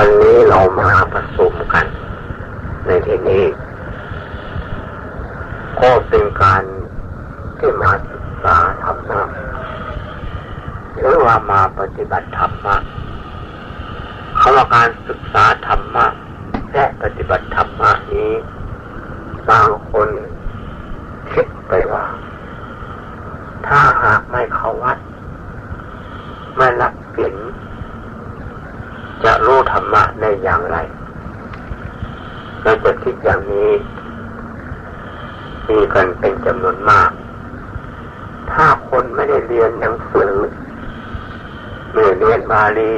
วันนี้เรามาประชุมกัน ในที่นี้ ก็เป็นการที่มาศึกษาธรรมะหรือว่ามาปฏิบัติธรรมะคำว่าการศึกษาธรรมะและปฏิบัติธรรมะนี้บางคนคิดไปว่า ถ้าหากไม่เข้าวัด ไม่รับศีลจะ รู้ธรรมะได้อย่างไรเราจะคิดอย่างนี้มีกันเป็นจำนวนมาก ถ้าคนไม่ได้เรียนหนังสือไม่เรียนบาลี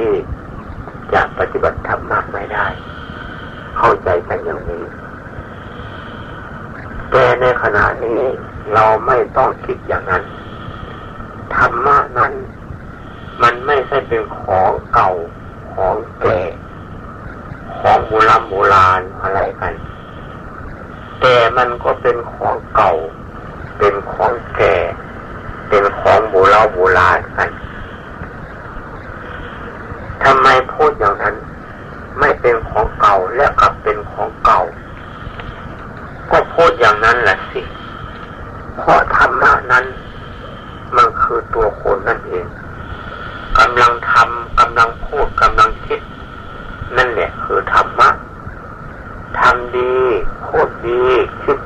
จะปฏิบัติธรรมะไม่ได้ เข้าใจกันอย่างนี้แต่ในขณะนี้เราไม่ต้องคิดอย่างนั้น ธรรมะนั้น มันไม่ใช่เป็นของเก่าของแก่ของโบราณโบราณอะไรกัน แต่ มันก็เป็นของเก่า เป็นของแก่ เป็นของโบราณโบราณกันทำไมพูดอย่างนั้น ไม่เป็นของเก่าและกลับเป็นของเก่า ก็พูดอย่างนั้นแหละสิ เพราะธรรมะนั้น มันคือตัวคนนั่นเองกำลังทำกำลังพูดกำลังคิด นั่นแหละคือธรรมะทำดี พูดดี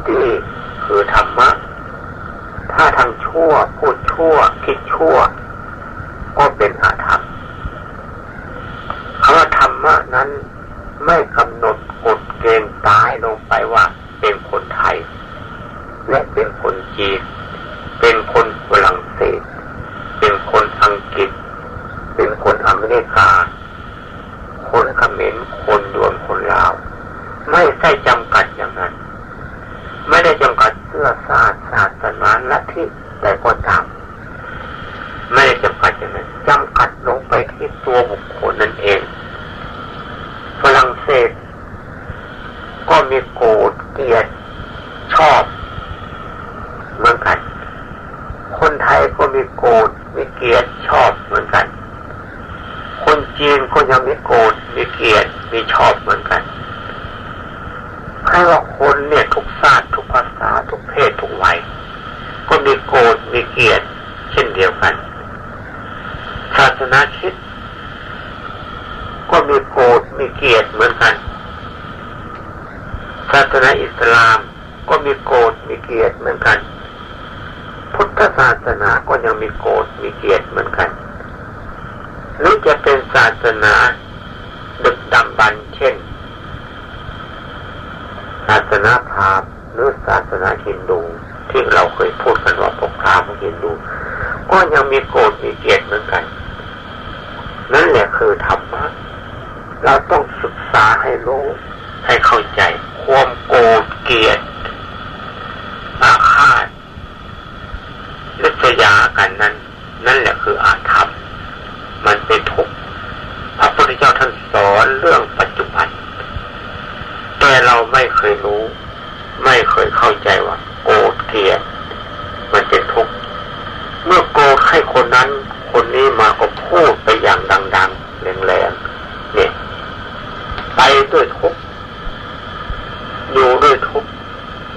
คิดดีคือธรรมะ ถ้าทำชั่ว พูดชั่ว คิดชั่ว ก็เป็นอาธรรมคำว่าธรรมะนั้นไม่กำหนดกฎเกณฑ์ตายลงไปว่า เป็นคนไทย และเป็นคนจีนเป็นคนฝรั่งเศส เป็นคนอังกฤษ เป็นคนอเมริกา คนเขมรคนดวนคนลาว ไม่ใช่จำกัดอย่างนั้น ไม่ได้จำกัดเสื้ อศาสตร์ศาสนาลัทธิแต่ก็ตามไม่ได้จำกัดอย่างนั้นจำกัดลงไปที่ตัวบุคคลนั่นเอง ฝรั่งเศส ก็มีโกรธเกลียดชอบเหมือนกัน คนไทยก็มีโกรธมีเกลียดชอบเหมือนกัน คนจีนก็ยังมีโกรธมีเกลียดมีชอบเหมือนกันใครว่าคนเนี่ยทุกชาติทุกภาษาทุกเพศทุกวัยก็มี โกรธมีเกียดเช่นเดียวกัน ศาสนาคิด ก็มีโกรธมีเกียดเหมือนกัน ศาสนาอิสลามก็มีโกรธมีเกียดเหมือนกัน พุทธศาสนาก็ยังมีโกรธมีเกียดเหมือนกัน หรือจะเป็นศาสนาดึกดำบรรเช่น ศาสนาพราหมณ์หรือศาสนาฮินดู ที่เราเคยพูดกันว่าพวกพรามณ์ฮินดู ก็ยังมีโกรธมีเกลียดเหมือนกัน นั่นแหละคือธรรมะ เราต้องศึกษาให้รู้ให้เข้าใจ ความโกรธเกลียดอาฆาตลิษยากันนั้น นั่นแหละคืออาธรรม มันเป็นทุกข์พระพุทธเจ้าท่านสอนเรื่องปัจจุบัน แต่เราไม่เคยรู้ ไม่เคยเข้าใจว่า โกรธเกลียดมันเป็นทุกข์เมื่อโกรธ ให้คนนั้นคนนี้มาก็พูดไปอย่างดังๆแรงๆเนี่ย ไปด้วยทุกข์อยู่ด้วยทุกข์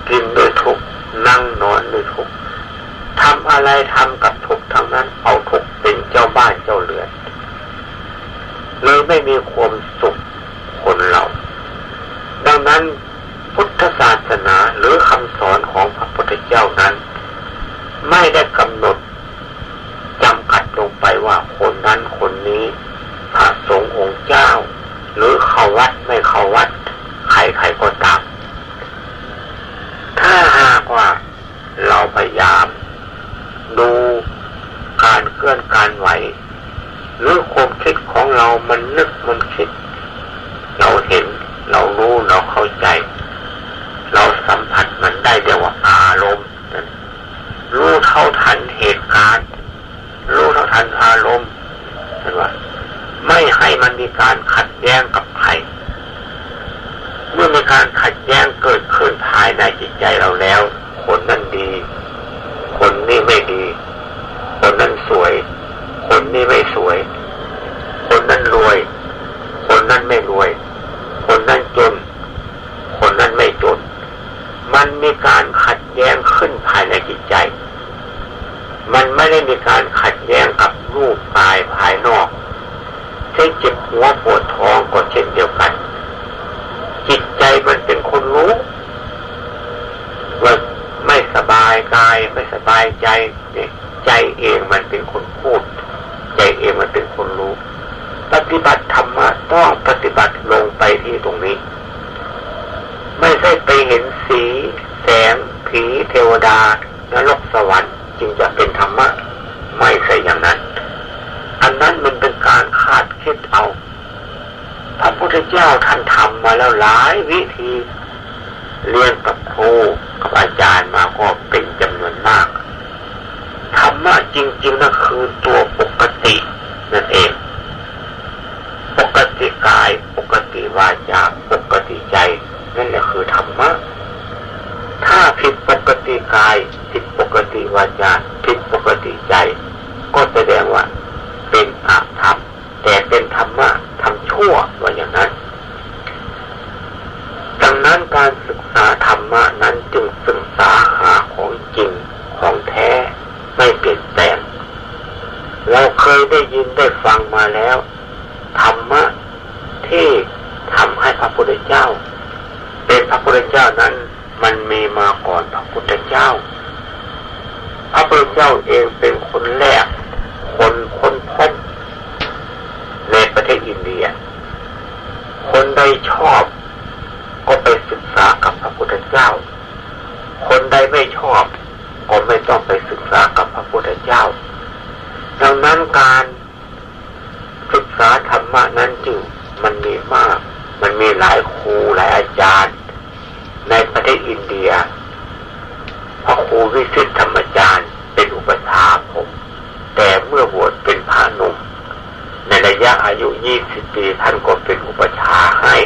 กินด้วยทุกข์นั่งนอนด้วยทุกข์ทำอะไรทำกับทุกข์ทั้งนั้น เอาทุกข์เป็นเจ้าบ้านเจ้าเรือนเลยไม่มีความสุขคนเรา ดังนั้นพุทธศาสนาหรือคำสอนของพระพุทธเจ้านั้น ไม่ได้กำหนดจำกัดลงไปว่าคนนั้นคนนี้พระสงฆ์องค์เจ้า หรือเข้าวัดไม่เข้าวัดใครใครก็ตาม ถ้าหากว่าเราพยายามดูการเคลื่อนการไหวหรือความคิดของเรามันนึกมันคิด เราเห็น เรารู้เราเข้าใจ เราสัมผัสมันได้เดียวว่าอารมณ์รู้เท่าทันเหตุการณ์ รู้เท่าทันอารมณ์เห็นว่า ไม่ให้มันมีการขัดแย้งกับใคร เมื่อมีการขัดแย้งเกิดขึ้นภายในจิตใจเราแล้ว คนนั้นดี คนนี้ไม่ดี คนนั้นสวยคนนี้ไม่สวย คนนั้นรวย คนนั้นไม่รวย ได้มีการขัดแย้งกับรูปกายภายนอกเช่นเจ็บหัวปวดท้องก็เช่นเดียวกัน จิตใจมันเป็นคนรู้ว่าไม่สบายกายไม่สบายใจเนี่ยใจเองมันเป็นคนพูด ใจเองมันเป็นคนรู้ ปฏิบัติธรรมะต้องปฏิบัติลงไปที่ตรงนี้ ไม่ใช่ไปเห็นสี แสง ผีเทวดานรกสวรรค์จึงจะเป็นธรรมะ ไม่ใช่อย่างนั้น อันนั้นมันเป็นการคาดคิดเอา พระพุทธเจ้าท่านทำมาแล้วหลายวิธี เรียนกับครูกับอาจารย์มาก็เป็นจำนวนมาก ธรรมะจริงๆนั่นคือตัวปกตินั่นเอง ปกติกาย ปกติวาจา ปกติใจ นั่นแหละคือธรรมะ ถ้าผิดปกติกาย ผิดปกติวาจาผิดปกติใจ ก็แสดงว่า เป็นอาธรรม แต่เป็นธรรมะทำชั่วว่าอย่างนั้น ดังนั้นการศึกษาธรรมะนั้นจึงศึกษาหาของจริงของแท้ไม่เปลี่ยนแปลงเราเคยได้ยินได้ฟังมาแล้ว ธรรมะที่ทำให้พระพุทธเจ้า เป็นพระพุทธเจ้านั้น มันมีมาก่อนพระพุทธเจ้า พระพุทธเจ้าเองเป็นคนแรก คนคนพบในประเทศอินเดีย คนใดชอบก็ไปศึกษากับพระพุทธเจ้า คนใดไม่ชอบก็ไม่ต้องไปศึกษากับพระพุทธเจ้า ดังนั้นการศึกษาธรรมะนั้นจึงมันมีมาก มันมีหลายครูหลายอาจารย์ ในประเทศอินเดียพระครูวิสิตธรรมจารย์เป็นอุปถาผม แต่เมื่อบวชเป็นพระหนุ่ม ในระยะอายุยี่สิบปีท่านก็เป็นอุปชาให้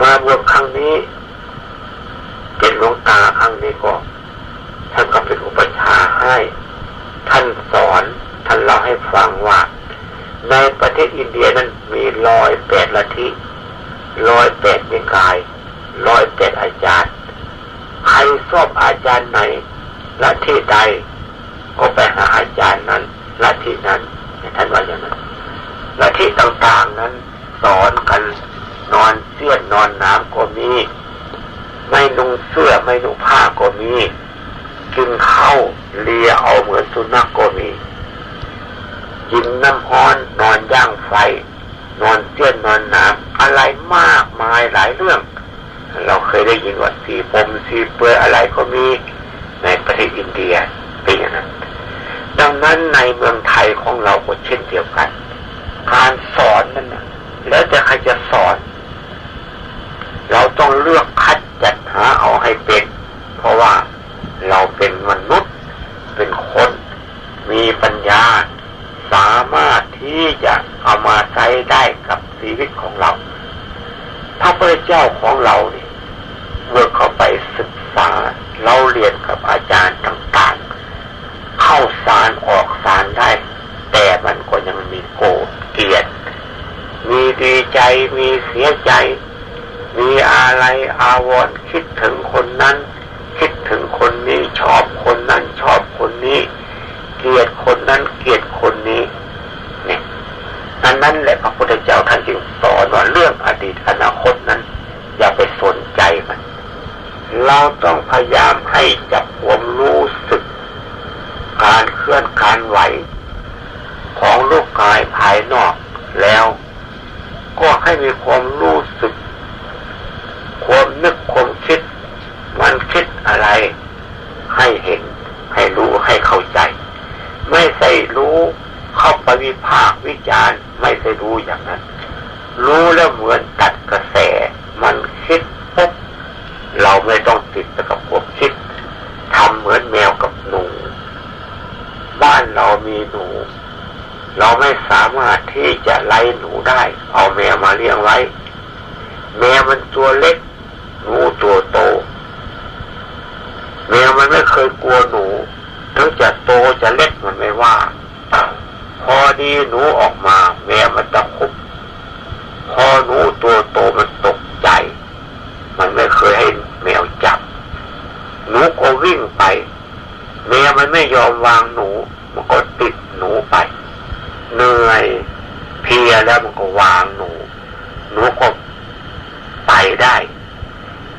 มาบวชครั้งนี้ เป็นหลวงตาครั้งนี้ก็ท่านก็เป็นอุปชาให้ ท่านสอนท่านเล่าให้ฟังว่า ในประเทศอินเดียนั้นมีร้อยแปดละทิร้อยแปดนิกาย ร้อยแปดอาจารย์ ใครชอบอาจารย์ไหนละที่ใด ก็ไปหาอาจารย์นั้นละที่นั้นท่านว่าอย่างนั้นละที่ต่างๆนั้น สอนกันนอนเสื้อนอนน้ำก็มี ไม่นุ่งเสื้อไม่นุ่งผ้าก็มี กินข้าวเลียเอาเหมือนสุนัขกก็มีกินน้ำฮ้อนนอนย่างไฟ นอนเสื้อนนอนน้ำอะไรมากมายหลายเรื่อง เราเคยได้ยินว่าสีปมสีเปื่อยอะไรก็มีในประเทศอินเดียเป็นอย่างนั้นดังนั้นในเมืองไทยของเราก็เช่นเดียวกัน การสอนนั่นแล้วจะใครจะสอน เราต้องเลือกคัดจัดหาเอาให้เป็น เพราะว่าเราเป็นมนุษย์เป็นคน มีปัญญา สามารถที่จะเอามาใช้ได้กับชีวิตของเรา พระพุทธเจ้าของเราเนี่ยเมื่อเข้าไปศึกษาเราเรียนกับอาจารย์ต่างๆ เข้าสารออกสารได้ แต่มันก็ยังมีโกรธเกลียด มีดีใจมีเสียใจ มีอะไรอาวรคิดถึงคนนั้น คิดถึงคนนี้ชอบคนนั้นชอบคนนี้ เกลียดคนนั้นเกลียดคนนี้เนี่ย อันนั้นแหละพระพุทธเจ้าท่านจึงสอนว่าเรื่องอดีตอนาคตนั้น อย่าไปสนใจมัน เราต้องพยายามให้จับความรู้สึก การเคลื่อนการไหว ของลูกกายภายนอกแล้ว ก็ให้มีความรู้สึก ความนึกความคิด มันคิดอะไร ให้เห็น ให้รู้ให้เข้าใจ ไม่ใช่รู้ เข้าไปวิพากวิจารณ์ไม่ใช่รู้อย่างนั้น รู้แล้วเหมือนตัดกระแส มันคิดปุ๊บเราไม่ต้องติดกับความคิดทำเหมือนแมวกับหนู บ้านเรามีหนู เราไม่สามารถที่จะไล่หนูได้ เอาแมวมาเลี้ยงไว้ แมวมันตัวเล็กหนูตัวโตแมวมันไม่เคยกลัวหนูทั้งจะโตจะเล็ก ดีหนูออกมาแม่มันจะคุบพอหนูตัวโตมันตกใจ มันไม่เคยให้แมวจับ หนูก็วิ่งไป แม่มันไม่ยอมวางหนู มันก็ติดหนูไป เหนื่อยเพลียแล้วมันก็วางหนู หนูก็ไปได้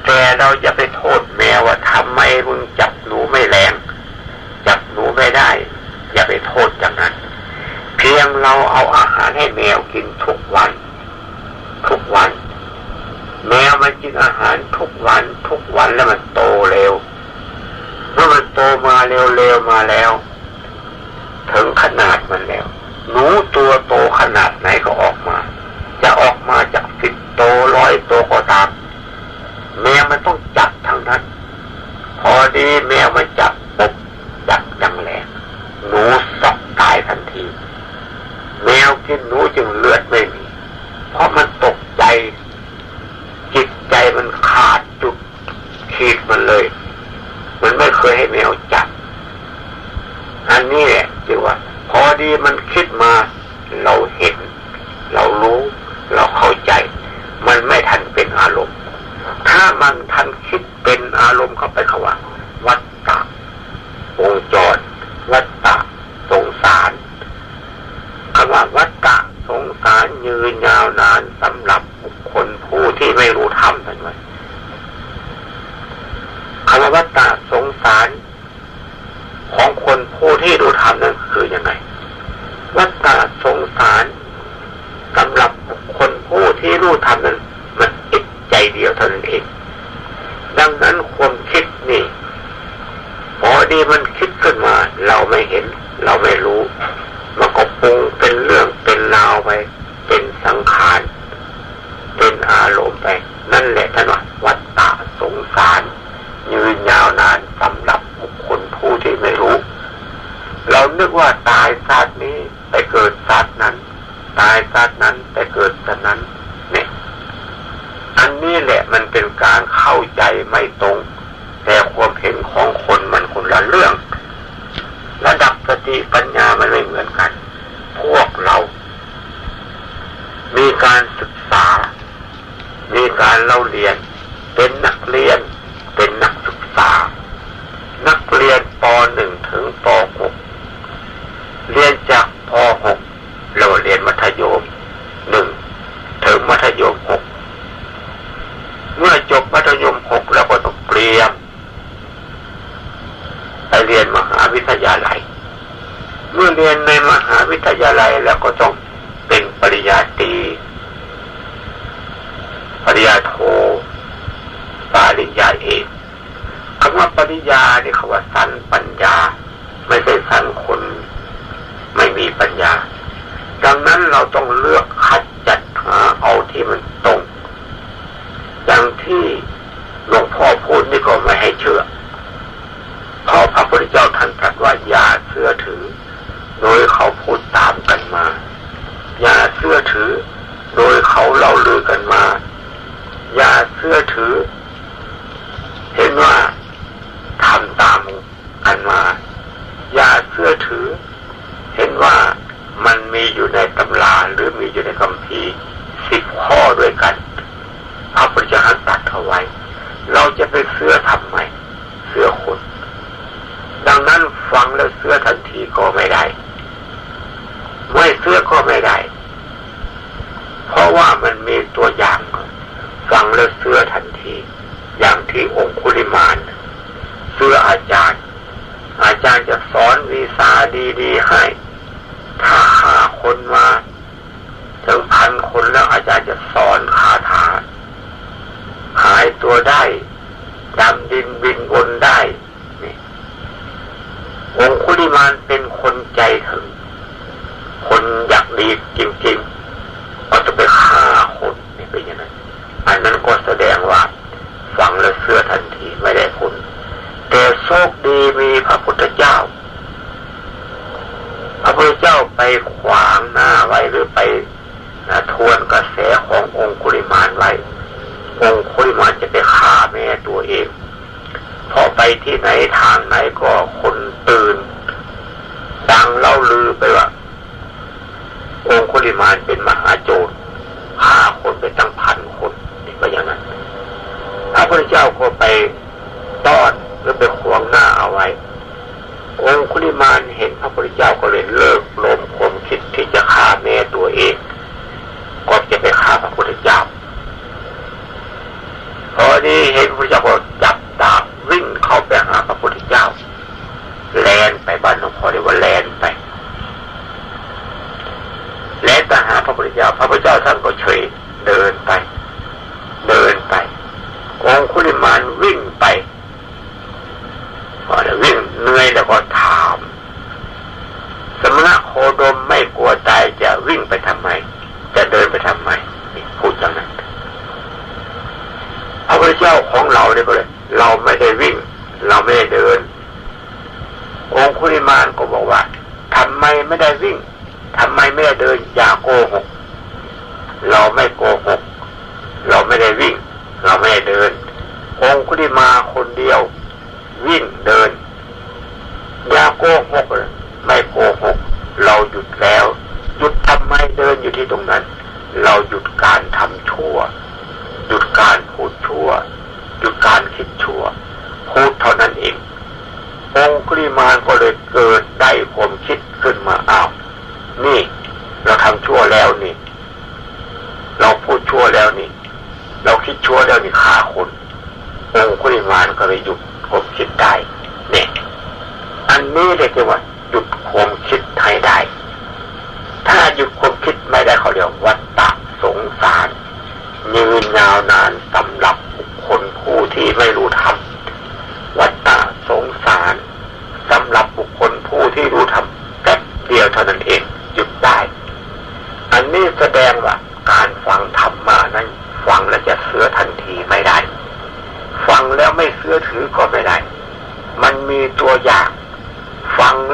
แต่เราจะไปโทษแมวว่าทำไมมึงจับหนูไม่แรง จับหนูไม่ได้ อย่าไปโทษอย่างนั้น ยงเราเอาอาหารให้แมวกินทุกวัน ทุกวัน แมวมันกินอาหารทุกวัน ทุกวันแล้วมันโตเร็วเมื่อมันโตมาเร็วๆมาแล้ว ถึงขนาดมันแล้วหนูตัวโตขนาดไหนก็ออกมา จะออกมาจากสิบโตร้อยโตก็ตามแมวมันต้องจับทางนั้น พอดีแมวมันจับ สิ้นรู้จึงเลือดไม่มีเพราะมันตกใจ จิตใจมันขาดจุดขีดมันเลย มันไม่เคยให้แมวจับ อันนี้แหละจีงว่า พอดีมันคิดมา เราเห็น เรารู้ เราเข้าใจ มันไม่ทันเป็นอารมณ์ ถ้ามันทันคิดเป็นอารมณ์เข้าไปขวัง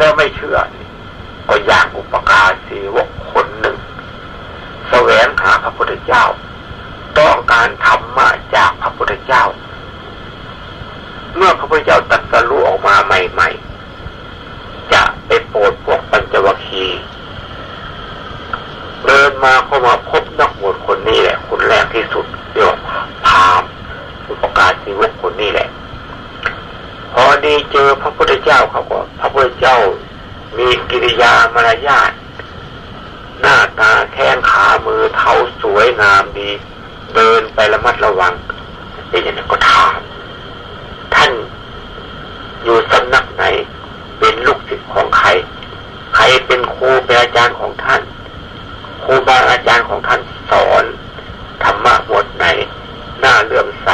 แล้วไม่เชื่อ ก็อย่างอุปการสีวกคนหนึ่งแสวงหาพระพุทธเจ้า ต้องการธรรมะจากพระพุทธเจ้า เมื่อพระพุทธเจ้าตัดสรู้ออกมาใหม่ๆ จะไปโปรดพวกปัญจวัคคีย์เดินมาเข้ามาพบนักบวชคนนี้แหละคนแรกที่สุดเรียกว่าพามอุปการชีวิตคนนี้แหละ พอดีเจอพระพุทธเจ้าเขาก็พระพุทธเจ้ามีกิริยามารยาทหน้าตาแข้งขามือเท้าสวยงามดี เดินไประมัดระวังเป็นอย่างนั้นก็ถามท่านอยู่สำนักไหน เป็นลูกศิษย์ของใคร ใครเป็นครูเป็นอาจารย์ของท่าน ครูบาอาจารย์ของท่านสอนธรรมะบทไหน หน้าเลื่อมใส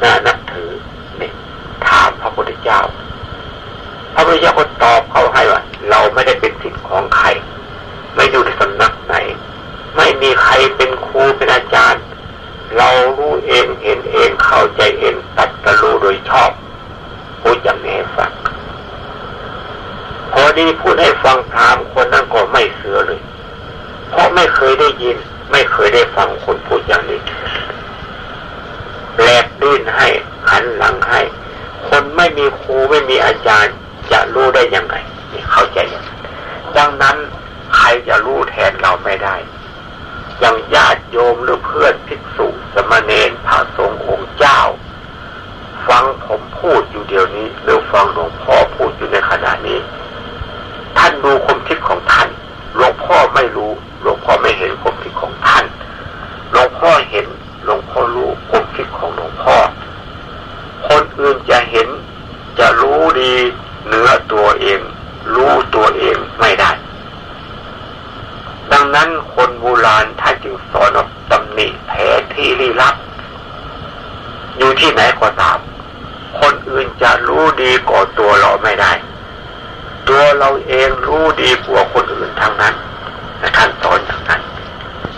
หน้านับถือ พระพุทธเจ้า พระพุทธเจ้าก็ตอบเขาให้ว่าเราไม่ได้เป็นสิทธิ์ของใคร ไม่อยู่ในสำนักไหน ไม่มีใครเป็นครูเป็นอาจารย์ เรารู้เองเห็นเองเข้าใจเองตัดกระรู้โดยชอบพูดอย่างนี้ฟังพอดีพูดให้ฟังพรามคนนั้นก็ไม่เสือเลย เพราะไม่เคยได้ยิน ไม่เคยได้ฟังคนพูดอย่างนี้แลบดิ้นให้หันหลังให้ คนไม่มีครูไม่มีอาจารย์จะรู้ได้ยังไงนี่เข้าใจยังดังนั้นใครจะรู้แทนเราไม่ได้ อย่างญาติโยมหรือเพื่อนภิกษุสมณเณรพระสงฆ์องค์เจ้า ฟังผมพูดอยู่เดี๋ยวนี้ หรือฟังหลวงพ่อพูดอยู่ในขณะนี้ ท่านดูความคิดของท่านหลวงพ่อไม่รู้หลวงพ่อไม่เห็นความคิดของท่านหลวงพ่อเห็นหลวงพ่อรู้ความคิดของหลวงพ่อ คนอื่นจะเห็นจะรู้ดีเนื้อตัวเอง รู้ตัวเองไม่ได้ ดังนั้นคนโบราณท่านจึงสอนตำหนิแผลที่ลี้ลับ อยู่ ที่ไหนก็ตาม คนอื่นจะรู้ดีกว่าตัวเราไม่ได้ ตัวเราเองรู้ดีกว่าคนอื่นทางนั้นท่านสอนอย่างนั้น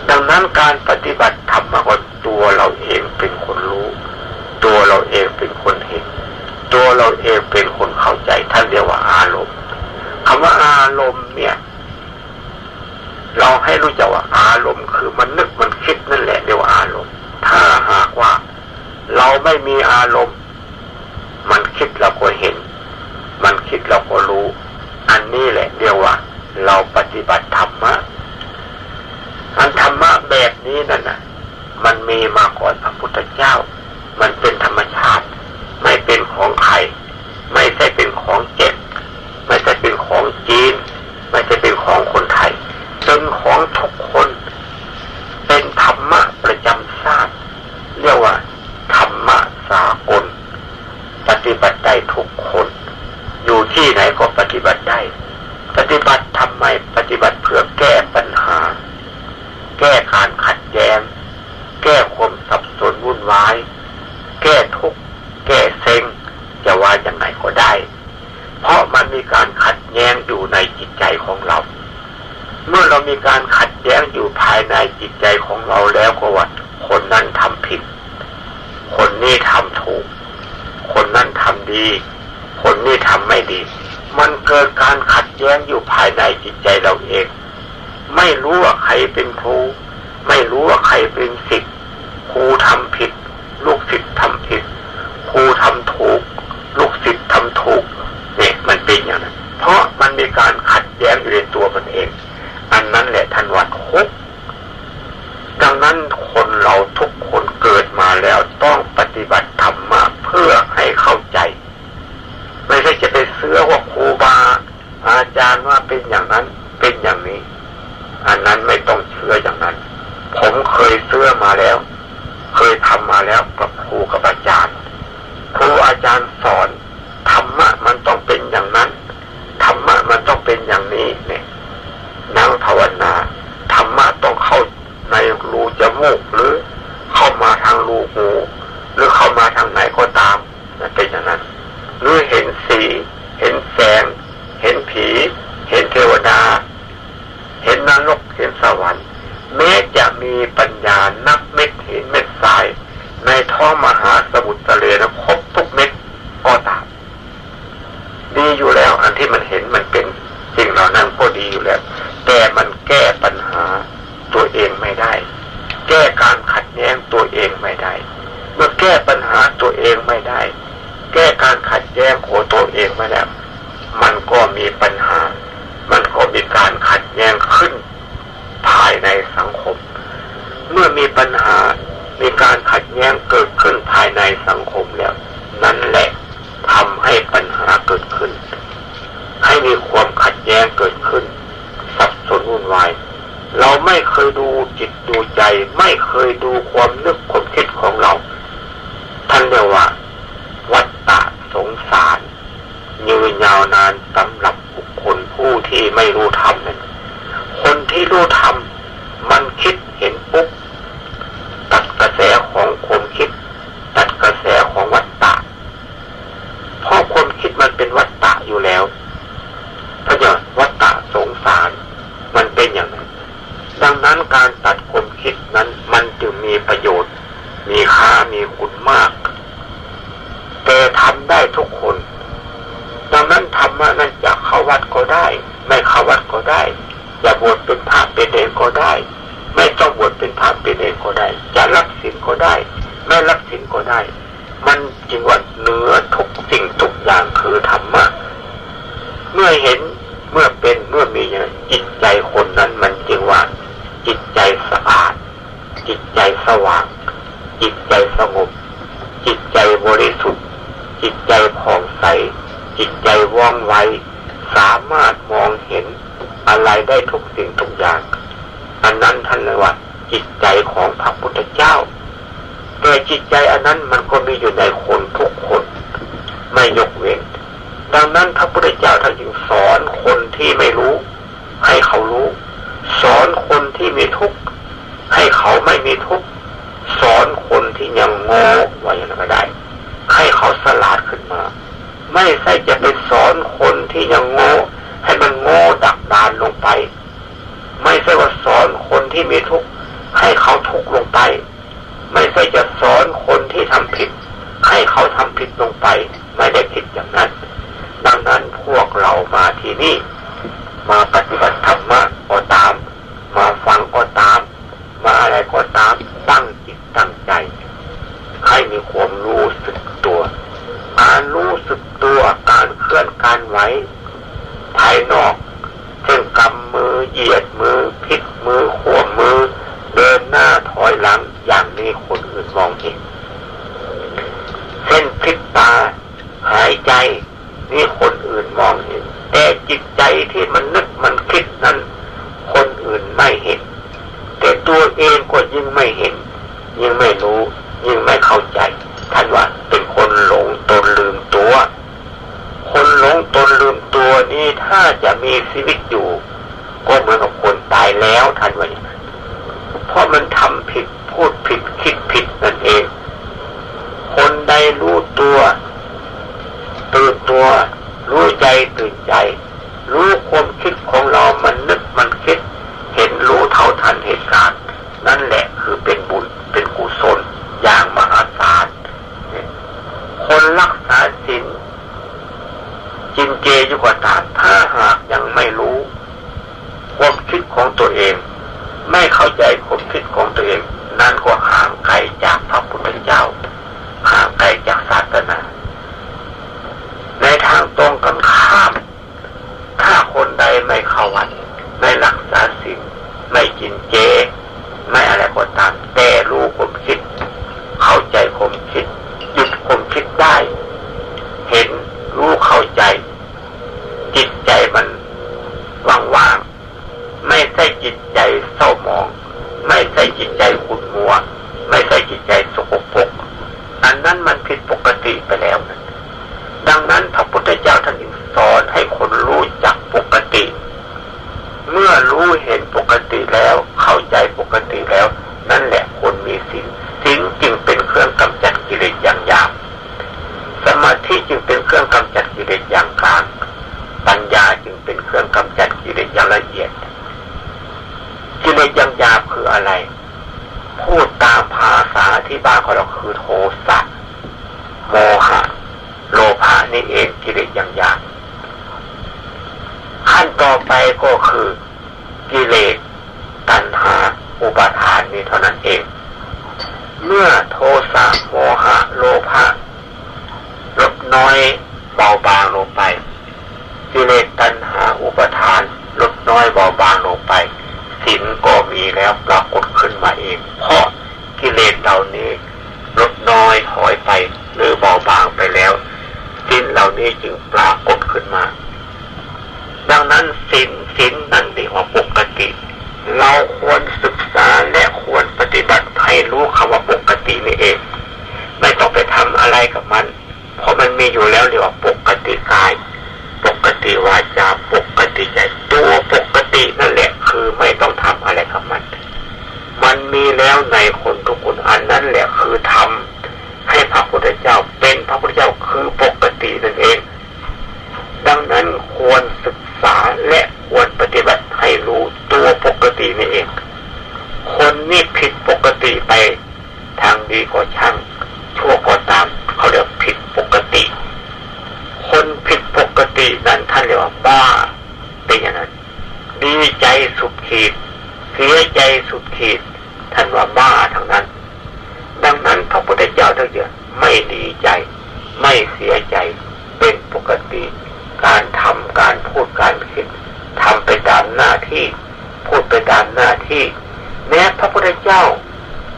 ดังนั้นการปฏิบัติธรรมก็ตัวเราเองเป็นคนรู้ ตัวเราเองเป็นคนเห็น ตัวเราเองเป็นคนเข้าใจท่านเรียกว่าอารมณ์คำว่าอารมณ์เนี่ย เราให้รู้จักว่าอารมณ์คือมันนึกมันคิดนั่นแหละเรียกว่าอารมณ์ ถ้าหากว่า เราไม่มีอารมณ์ มันคิดเราก็เห็น มันคิดเราก็รู้ อันนี้แหละเรียกว่า เราปฏิบัติธรรมะอันธรรมะแบบนี้นั่นนะมันมีมาก่อนพระพุทธเจ้า มันเป็น ไหนก็ปฏิบัติได้ ปฏิบัติทำไมปฏิบัติเพื่อแก้ปัญหา แก้การขัดแย้ง แก้ความสับสนวุ่นวาย แก้ทุกข์แก้เซ็งจะว่าอย่างไรก็ได้ เพราะมันมีการขัดแย้งอยู่ในจิตใจของเรา เมื่อเรามีการขัดแย้งอยู่ภายในจิตใจของเราแล้วก็ว่าคนนั้นทำผิด คนนี้ทำถูก คนนั้นทำดี คนนี้ทำไม่ดี เกิดการขัดแย้งอยู่ภายในจิตใจเราเอง ไม่รู้ว่าใครเป็นครู ไม่รู้ว่าใครเป็นศิษย์ รู้ธรรมคนที่รู้ธรรมายนอกเครื่องกำมือเหยียดมือพลิกมือขวมมือ เดินหน้าถอยหลังอย่างนี้คนอื่นมองเห็นเส้นพลิกตาหายใจนี่คนอื่นมองเห็น แต่จิตใจที่มันนึกมันคิดนั้น คนอื่นไม่เห็น แต่ตัวเองก็ยิ่งไม่เห็น ยิ่งไม่รู้ ยิ่งไม่เข้าใจ จะมีชีวิตอยู่ ก็เหมือนกับคนตายแล้วท่านว่าอย่างนั้นเพราะมันทำผิดพูดผิดคิดผิดนั่นเอง คนใดรู้ตัวตื่นตัว รู้ใจตื่นใจ รู้ความคิดของเรามันคิด เห็นรู้เท่าทันเหตุการณ์ นั่นแหละคือเป็นบุญเป็นกุศลอย่างมหาศาลคนรักษาศีลจิน เจยุกว่าตาถ้าหากยังไม่รู้ความคิดของตัวเอง ไม่เข้าใจความคิดของตัวเองนั่นก็ห่างไกลจากพระพุทธเจ้าห่างไกลจากศาสนา ในทางตรงกันข้าม ถ้าคนใดไม่เข้าวัดไม่รักษาศีลไม่กินเจ ไม่อะไรก็ตามแต่รู้ความคิด เข้าใจความคิดหยุดความคิดได้ เห็นรู้เข้าใจ จิตใจมันว่างๆไม่ใช่จิตใจเศร้าหมอง ไม่ใช่จิตใจขุ่นมัว ไม่ใช่จิตใจสกปรกอันนั้นมันผิดปกติไปแล้ว ดังนั้นพระพุทธเจ้าท่านจึงสอนให้คนรู้จักปกติ เมื่อรู้เห็นปกติแล้ว เข้าใจปกติแล้ว นั่นแหละคนมีสิ่งสิ่ง จึงเป็นเครื่องกำจัดกิเลสอย่างหยาบสมาธิจึงเป็นเครื่องกำจัดกิเลสอย่างกลาง ปัญญาจึงเป็นเครื่องกำจัดกิเลสอย่างละเอียด กิเลสอย่างหยาบคืออะไร พูดตามภาษาที่บ้านของเราคือโทสะโมหะ โลภะนี่เองกิเลสอย่างหยาบขั้นต่อไปก็คือกิเลสตัณหา อุปาทานนี่เท่านั้นเอง เมื่อโทสะ โมหะ โลภะลดน้อยเบาบางลงไปกิเลสตัณหาอุปทานลดน้อยเบาบางลงไปสินก็มีแล้วปรากฏขึ้นมาเอง เพราะกิเลสเหล่านี้ลดน้อยถอยไปหรือเบาบางไปแล้วสินเหล่านี้จึงปรากฏขึ้นมา ดังนั้นสินสินนั่นเรียกว่าปกติ เราควรศึกษาและควรปฏิบัติให้รู้คำว่าปกตินี่เอง ไม่ต้องไปทำอะไรกับมันเพราะมันมีอยู่แล้วเรียกว่าปกติกาย ปกติวาจาปกติใจตัวปกตินั่นแหละคือไม่ต้องทำอะไรกับมัน มันมีแล้วในคนทุกคนอันนั้นแหละคือทำให้พระพุทธเจ้าเป็นพระพุทธเจ้าคือปกตินั่นเอง ดังนั้นควรศึกษาและควรปฏิบัติให้รู้ตัวปกตินี่เอง คนนี่ผิดปกติไปทางดีก็ช่าง ชั่วก็ตาม เขาเรียกผิดปกติ คนผิดปกตินั้นท่านเรียกว่าบ้า เป็นอย่างนั้น ดีใจสุดขีด เสียใจสุดขีด ท่านว่าบ้าทั้งนั้น ดังนั้นพระพุทธเจ้าท่านเดียไม่ดีใจ ไม่เสียใจ เป็นปกติ การทำการพูดการคิดทำไปตามหน้าที่ พูดไปตามหน้าที่ แม้พระพุทธเจ้า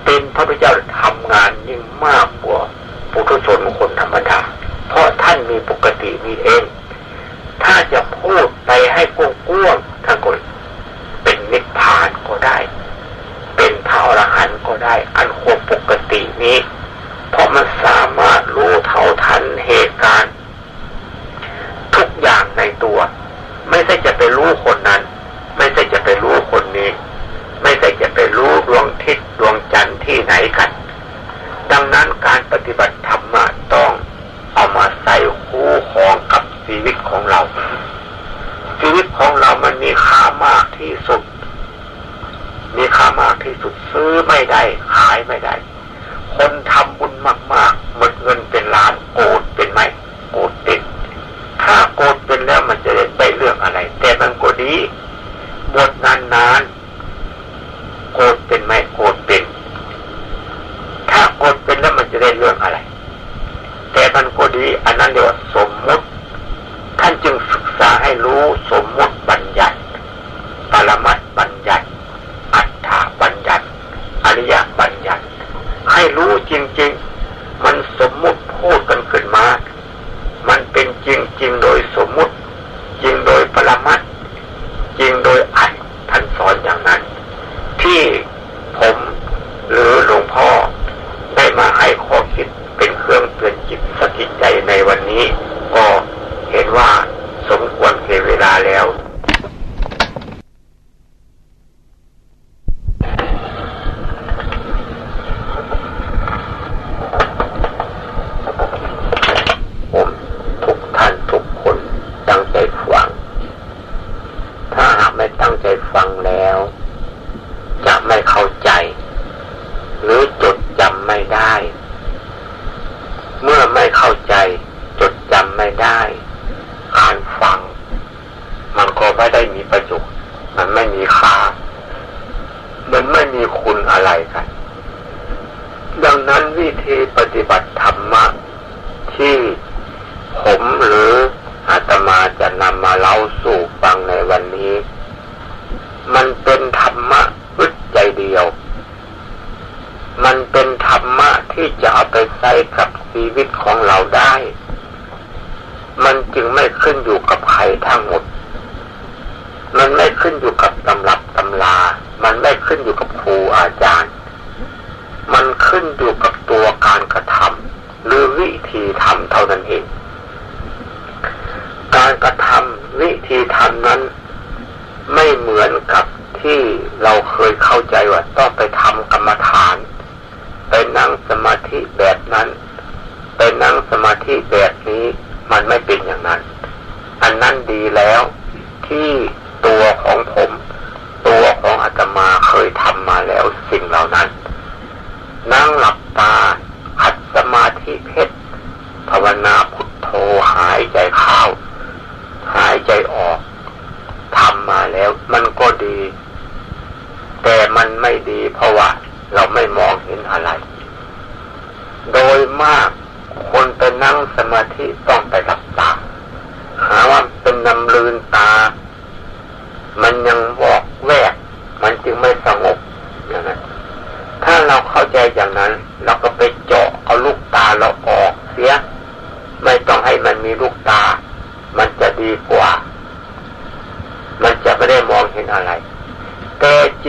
เป็นพระพุทธเจ้าทำงานยิ่งมากกว่าปุถุชนคนธรรมดาเพราะท่านมีปกติมีเอง ถ้าจะพูดไปให้กว้างๆท่านก็เป็นนิพพานก็ได้ เป็นพระอรหันต์ก็ได้ อันควรปกตินี้ เพราะมันสามารถรู้เท่าทันเหตุการณ์ ทุกอย่างในตัว ไม่ใช่จะไปรู้คนนั้น ไม่ใช่จะไปรู้คนนี้ ไม่ใช่จะไปรู้ดวงทิศดวงจันทร์ที่ไหนกัน ดังนั้นการปฏิบัติธรรมะต้องเอามาใส่คู่ครองกับชีวิตของเรา ชีวิต ของเรามันมีค่ามากที่สุด มีค่ามากที่สุดซื้อไม่ได้ ขายไม่ได้ คนทำบุญมากๆหมดเงินเป็นล้านโกรธเป็นไหมโกรธเป็นถ้าโกรธเป็นแล้วมันจะได้ไปเรื่องอะไร แต่มันก็ดีบทนานๆโกรธเป็นไหมโกรธเป็น ถ้าโกรธเป็นแล้วมันจะได้เรื่องอะไร แต่มันก็ดีอันนั้นเรียกว่าสมมุติ ท่านจึงศึกษาให้ รู้ส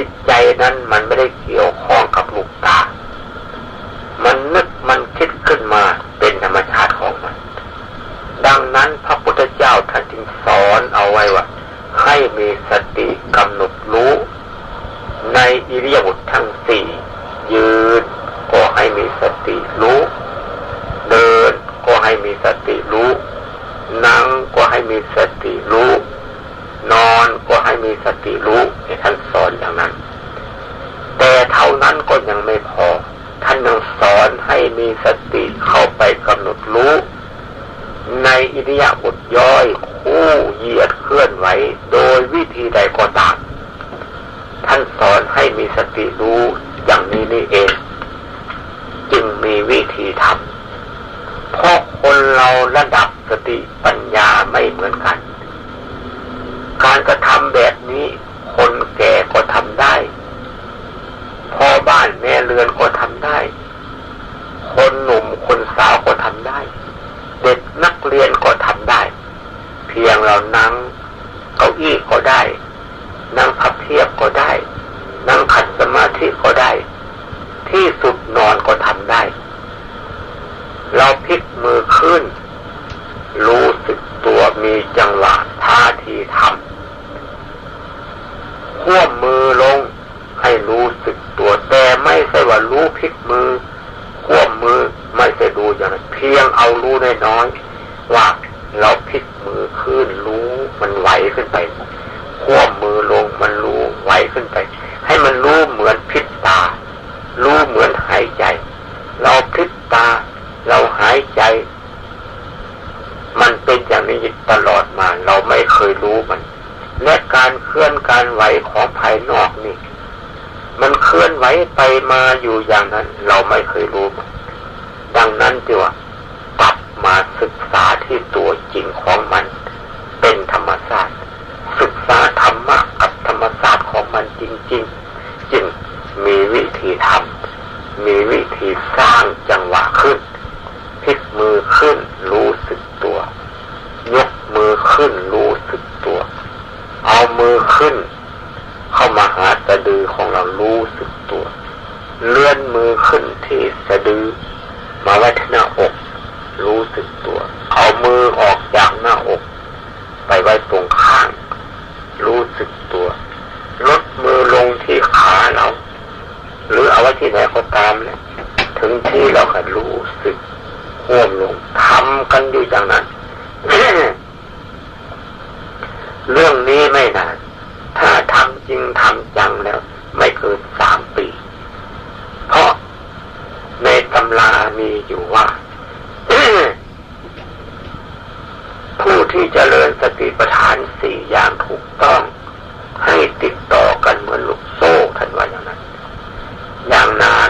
จิตใจนั้นมันไม่ได้เกี่ยวข้องกับลูกตา มันนึกมันคิดขึ้นมาเป็นธรรมชาติของมัน ดังนั้นพระพุทธเจ้าท่านจึงสอนเอาไว้ว่า ให้มีสติกำหนดรู้ ในอิริยาบถทั้งสี่ยืนก็ให้มีสติรู้ เดินก็ให้มีสติรู้ นั่งก็ให้มีสติรู้ นอน มีสติรู้ให้ท่านสอนอย่างนั้น แต่เท่านั้นก็ยังไม่พอ ท่านยังสอนให้มีสติเข้าไปกำหนดรู้ ในอิริยาบถย่อยคู่เหยียดเคลื่อนไหวโดยวิธีใดก็ตามท่านสอนให้มีสติรู้อย่างนี้นี่เอง จึงมีวิธีทำเพราะคนเราระดับสติปัญญาไม่เหมือนกัน การกระทำแบบนี้คนแก่ก็ทำได้พ่อบ้านแม่เรือนก็ทำได้ คนหนุ่มคนสาวก็ทำได้ เด็กนักเรียนก็ทำได้ เพียงเรานั่งเก้าอี้ก็ได้ นั่งพับเพียบก็ได้ นั่งขัดสมาธิก็ได้ ที่สุดนอนก็ทำได้ เราพลิกมือขึ้น รู้สึกตัวมีจังหวะท่าทีทำ ขั้วมือลง ให้รู้สึกตัวแต่ไม่ใช่ว่ารู้พลิกมือขั้วมือไม่ใช่ดูอย่างนั้นเพียงเอารู้น้อยๆว่าเราพลิกมือขึ้นรู้มันไหวขึ้นไปขั้วมือลงมันรู้ไหวขึ้นไป ให้มันรู้เหมือนพลิกตา รู้เหมือนหายใจ เราพิษตา เราหายใจมันเป็นอย่างนี้ตลอดมา เราไม่เคยรู้มัน และการเคลื่อน การไหวของภายนอกนี่ มันเคลื่อนไหวไปมาอยู่อย่างนั้น เราไม่เคยรู้ ดังนั้นจีว่ากลับมาศึกษาที่ตัวจริงของมัน เป็นธรรมชาติศึกษาธรรมะกับธรรมชาติของมันจริง ๆ จึงมีวิธีทำมีวิธีสร้างจังหวะขึ้นพลิกมือขึ้นรู้สึกตัว ยกมือขึ้นรู้สึกตัว เอามือขึ้น เข้ามาหาสะดือของเรารู้สึกตัว เลื่อนมือขึ้นที่สะดือ มาไว้ที่หน้าอก รู้สึกตัว เอามือออกจากหน้าอก ไปไว้ตรงข้าง รู้สึกตัวลดมือลงที่ขาเรา หรือเอาไว้ที่ไหนก็ตามเลยถึงที่เราก็รู้สึกห่วมลงทำกันอยู่อย่างนั้น เรื่องนี้ไม่นาน ทำจริงทำจังแล้ว ไม่เกินสามปี เพราะในตำรามีอยู่ว่า ผู้ที่จเจริญสติปัฏฐานสี่อย่างถูกต้อง ให้ติดต่อกันเหมือนลูกโซ่ท่านว่าอย่างนั้น อย่างนาน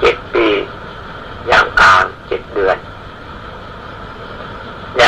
เจ็ดปี อย่างกลางเจ็ดเดือนแต่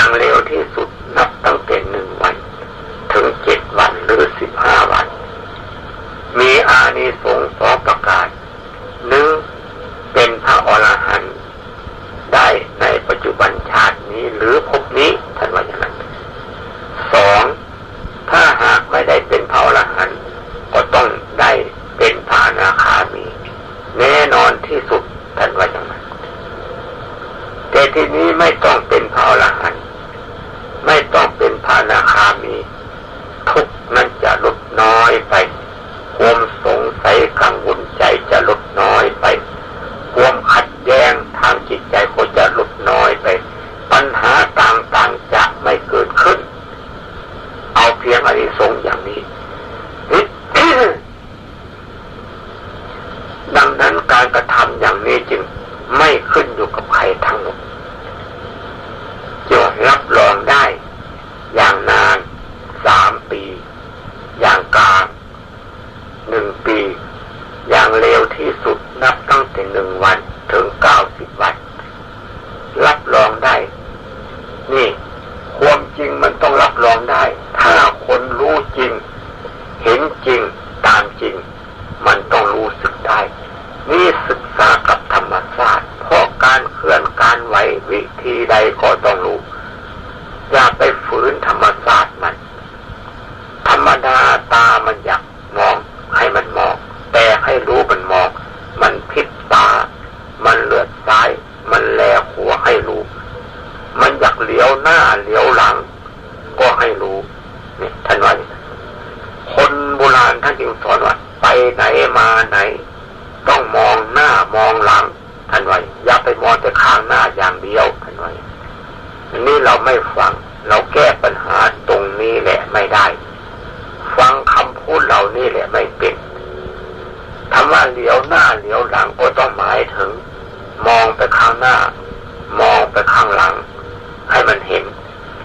ให้มันเห็น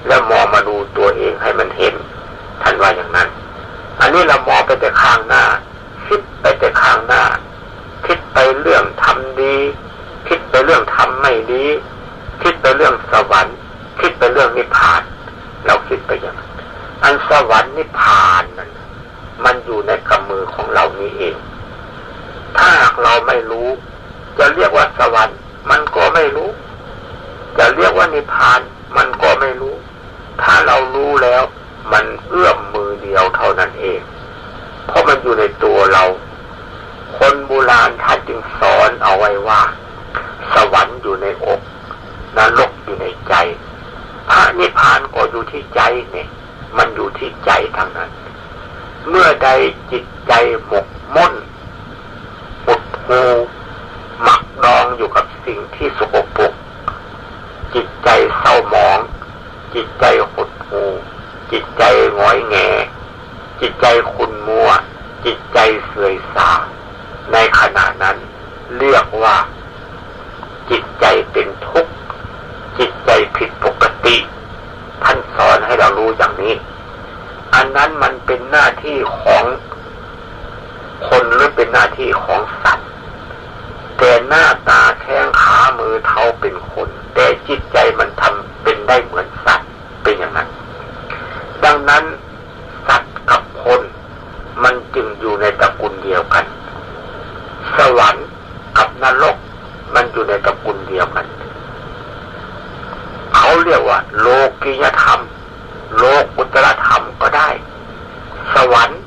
แล้วมองมาดูตัวเองให้มันเห็นท่านว่าอย่างนั้น อันนี้เรามองไปแต่ข้างหน้า คิดไปแต่ข้างหน้า คิดไปเรื่องทำดี คิดไปเรื่องทำไม่ดี คิดไปเรื่องสวรรค์ คิดไปเรื่องนิพพาน เราคิดไปอย่างนั้นอันสวรรค์นิพพานนั้นมันอยู่ในกำมือของเรานี่เอง ถ้าเราไม่รู้ จะเรียกว่าสวรรค์ มันก็ไม่รู้ จะเรียกว่านิพพานมันก็ไม่รู้ ถ้าเรารู้แล้ว มันเอื้อมมือเดียวเท่านั้นเอง เพราะมันอยู่ในตัวเรา คนโบราณท่านจึงสอนเอาไว้ว่า สวรรค์อยู่ในอกนรกอยู่ในใจพระนิพพานก็อยู่ที่ใจเนี่ย มันอยู่ที่ใจทั้งนั้น เมื่อใดจิตใจหมกมุ่นอุดหูหมักดองอยู่กับสิ่งที่สกปรก จิตใจเศร้าหมอง จิตใจหดหูจิตใจงอยแงจิตใจคุณมัว จิตใจเสื่อยสาในขณะนั้นเรียกว่า จิตใจเป็นทุกข์จิตใจผิดปกติ ท่านสอนให้เรารู้อย่างนี้ อันนั้นมันเป็นหน้าที่ของคนหรือเป็นหน้าที่ของสัตว์ แต่หน้าตาแข้งขามือเท้าเป็นคน แต่จิตใจมันทำเป็นได้เหมือนสัตว์เป็นอย่างนั้น ดังนั้นสัตว์กับคนมันจึงอยู่ในตระกูลเดียวกัน สวรรค์กับนรกมันอยู่ในตระกูลเดียวกัน เขาเรียกว่า โลกิยธรรม โลกุตรธรรมก็ได้ สวรรค์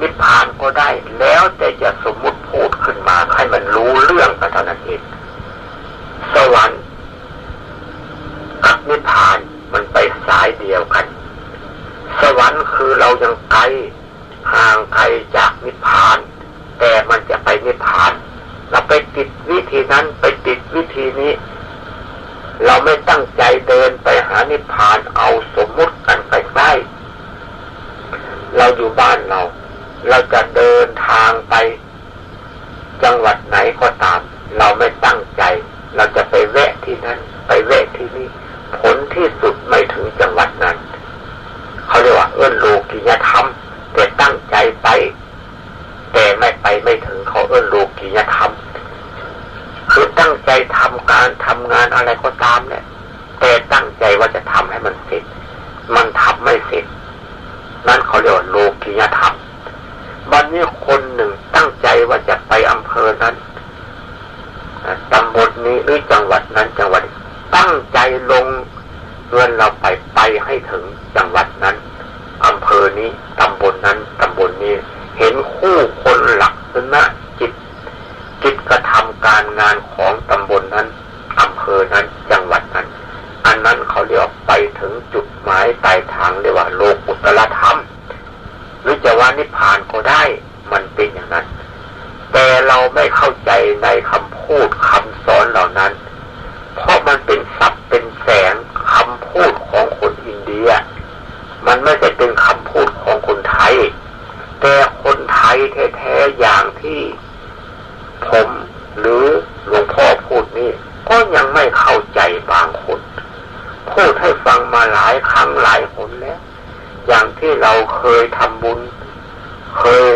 นิพพานก็ได้ แล้วแต่จะสมมุติพูดขึ้นมาให้มันรู้เรื่องกันเท่านั้นเองสวรรค์กับนิพพานมันไปสายเดียวกัน สวรรค์คือเรายังไกลห่างไกลจากนิพพาน แต่มันจะไปนิพพานเราไปติดวิธีนั้นไปติดวิธีนี้ เราไม่ตั้งใจเดินไปหานิพพานเอาสมมุติกันไปใกล้เราอยู่บ้านเรา เราจะเดินทางไป จังหวัดไหนก็ตาม เราไม่ตั้งใจ เราจะไปแวะที่นั่นไปแวะที่นี่ ผลที่สุดไม่ถึงจังหวัดนั้น เขาเรียกว่าเอื้อนโลกิยธรรมแต่ตั้งใจไป แต่ไม่ไปไม่ถึงเขาเอื้อนโลกิยธรรมคือตั้งใจทำการทำงานอะไรก็ตามเนี่ยแต่ตั้งใจว่าจะทำให้มันเสร็จ มันทำไม่เสร็จ นั่นเขาเรียกว่าโลกิยธรรม บันนี้คนหนึ่งตั้งใจว่าจะไปอำเภอนั้นตำบลนี้หรือจังหวัดนั้นจังหวัด ตั้งใจลงเงินเราไปไปให้ถึงจังหวัดนั้นอำเภอนี้ตำบลนั้นตำบลนี้ เห็นคู่คนหลักษณะจิตจิตกระทำการงานของตำบลนั้นอำเภอนั้นจังหวัดนั้น อันนั้นเขาเรียกไปถึงจุดหมายปลายทางเรียกว่าโลกุตตะธรรม หรือจะว่านิพพานก็ได้มันเป็นอย่างนั้น แต่เราไม่เข้าใจในคำพูดคำสอนเหล่านั้น เพราะมันเป็นศัพท์เป็นแสงคำพูดของคนอินเดีย มันไม่ใช่เป็นคำพูดของคนไทย แต่คนไทยแท้ๆอย่างที่ผมหรือหลวงพ่อพูดนี่ก็ยังไม่เข้าใจบางคน พูดให้ฟังมาหลายครั้งหลายคนแล้ว อย่างที่เราเคยทำบุญ เคย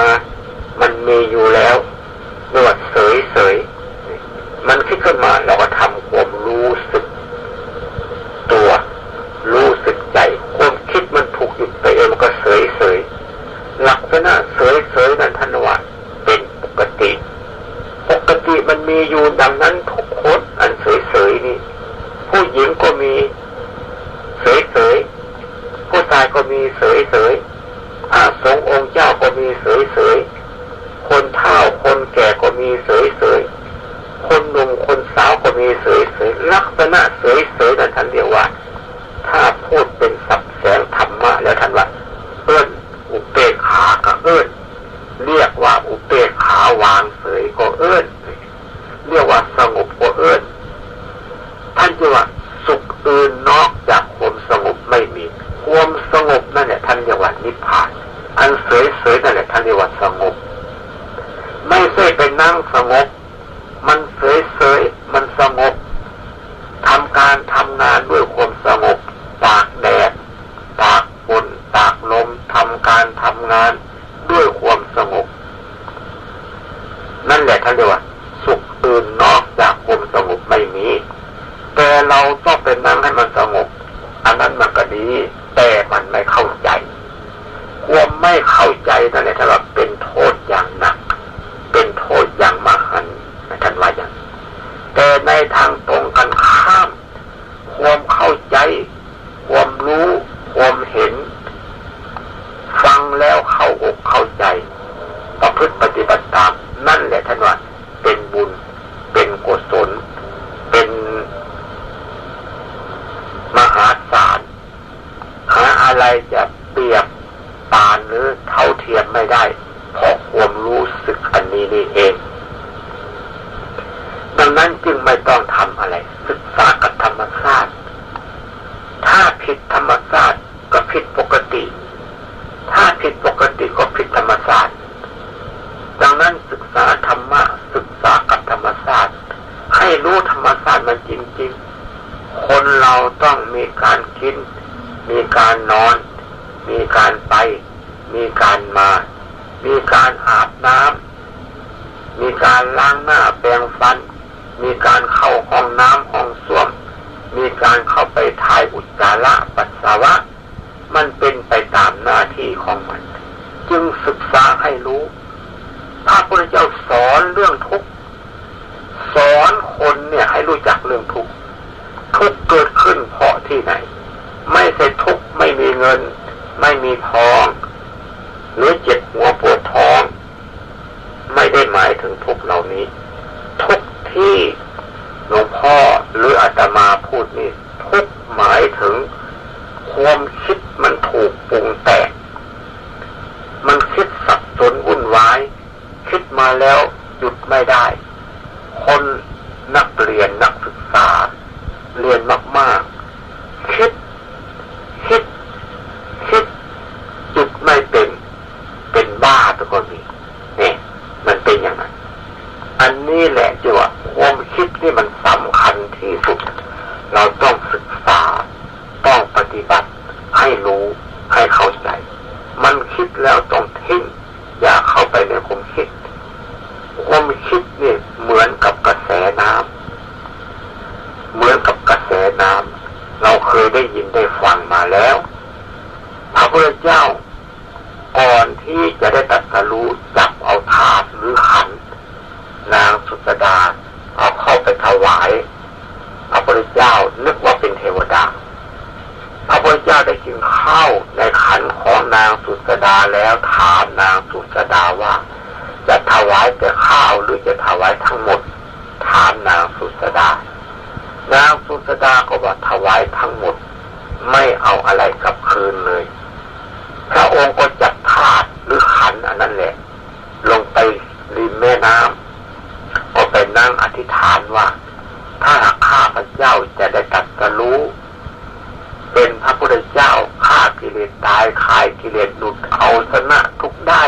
มา มันมีอยู่แล้วนวดเสยเสยมันคิดขึ้นมาเราก็ทำความรู้สึก ตัว รู้สึกใจความคิดมันถูกหยุดไปเองมันก็เสยเสยลักษณะเสยเสยนั้นทันวัดเป็นปกติ ปกติมันมีอยู่ดังนั้นทุกคนอันเสยเสยนี่ผู้หญิงก็มีเสยเสยผู้ชายก็มีเสยเสย อะไรจะเปรียบปานหรือเท่าเทียมไม่ได้เพราะความรู้สึกอันนี้นี่เอง ดังนั้นจึงไม่ต้องทำอะไร ศึกษากับธรรมชาติ ถ้าผิดธรรมชาติก็ผิดปกติ ถ้าผิดปกติก็ผิดธรรมชาติดังนั้นศึกษาธรรมะศึกษากับธรรมชาติให้รู้ธรรมชาติมันจริงๆ คนเราต้องมีการกิน มีการนอน มีการไป มีการมา มีการอาบน้ำมีการล้างหน้าแปรงฟัน มีการเข้าห้องน้ำห้องส้วม มีการเข้าไปถ่ายอุจจาระปัสสาวะ มันเป็นไปตามหน้าที่ของมัน จึงศึกษาให้รู้พระพุทธเจ้าสอนเรื่องทุกข์สอนคนเนี่ยให้รู้จักเรื่องทุกข์ทุกเกิดขึ้นเพราะที่ไหน ไม่ใช่ทุกไม่มีเงิน ไม่มีทอง หรือเจ็บหัวปวดท้อง ไม่ได้หมายถึงทุกเหล่านี้ ทุกที่หลวงพ่อหรืออาตมาพูดนี่ทุกหมายถึงความคิดมันถูกปรุงแต่งมันคิดสับสนวุ่นวาย คิดมาแล้วหยุดไม่ได้ คนนักเรียนนักศึกษา เรียนมาก ๆ คิด คิดคิดจุดไม่เป็น เป็นบ้าตัวคนนี้เนี่ยมันเป็นอย่างนั้นอันนี้แหละจีว่าความคิดนี่มันสำคัญที่สุด เราต้องศึกษา ต้องปฏิบัติ ให้รู้ให้เข้าใจ มันคิดแล้วต้องทิ้งอย่าเข้าไปในความคิดความคิดนี่เหมือนกับกระแสน้ำเหมือนกับกระแสน้ำเรา เคยได้ยินได้ฟังมาแล้วพระพุทธเจ้าก่อนที่จะได้ตัดสรู้จับเอาธาตุหรือขัน นางสุสดา เอาเข้าไปถวายพระพุทธเจ้านึกว่าเป็นเทวดาพระพุทธเจ้าได้กินข้าวในขันของนางสุสดาแล้วถามนางสุสดาว่า จะถวายแต่ข้าวหรือจะถวายทั้งหมด ถามนางสุสดา นางสุสดาก็บอกถวายทั้งหมด ไม่เอาอะไรกลับคืนเลย พระองค์ก็จับถาดหรือขันอันนั้นแหละ ลงไปริมแม่น้ำก็ไปนั่งอธิษฐานว่า ถ้าข้าพระเจ้าจะได้ตัดสรู้ เป็นพระพุทธเจ้าฆ่ากิเลสตายขายกิเลสหลุดเอาชนะทุกได้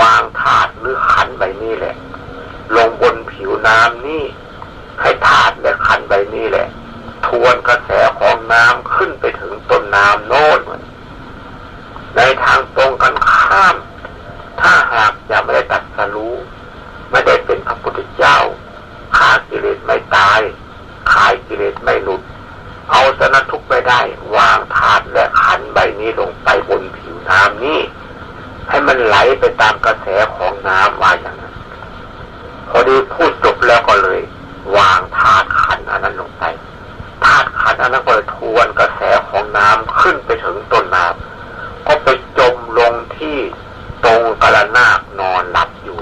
วางถาดหรือขันใบนี้แหละ ลงบนผิวน้ำนี่ ให้ถาดและขันใบนี้แหละ ทวนกระแสของน้ำขึ้นไปถึงต้นน้ำโน้นในทางตรงกันข้าม ถ้าหากจะไม่ได้ตัดสรู้ไม่ได้เป็นพระพุทธเจ้าขาดกิเลสไม่ตายขายกิเลสไม่หลุด เอาสนะทุกไปได้ วางถาดและขันใบนี้ลงไปบนผิวน้ำนี้ให้มันไหลไปตามกระแสของน้ำว่าอย่างนั้น พอดีพูดจบแล้วก็เลย วางถาดขันอันนั้นลงไปถาดขันอันนั้นก็ทวนกระแสของน้ำขึ้นไปถึงต้นน้ำก็ไปจมลงที่ตรงกระนาบนอนหลับอยู่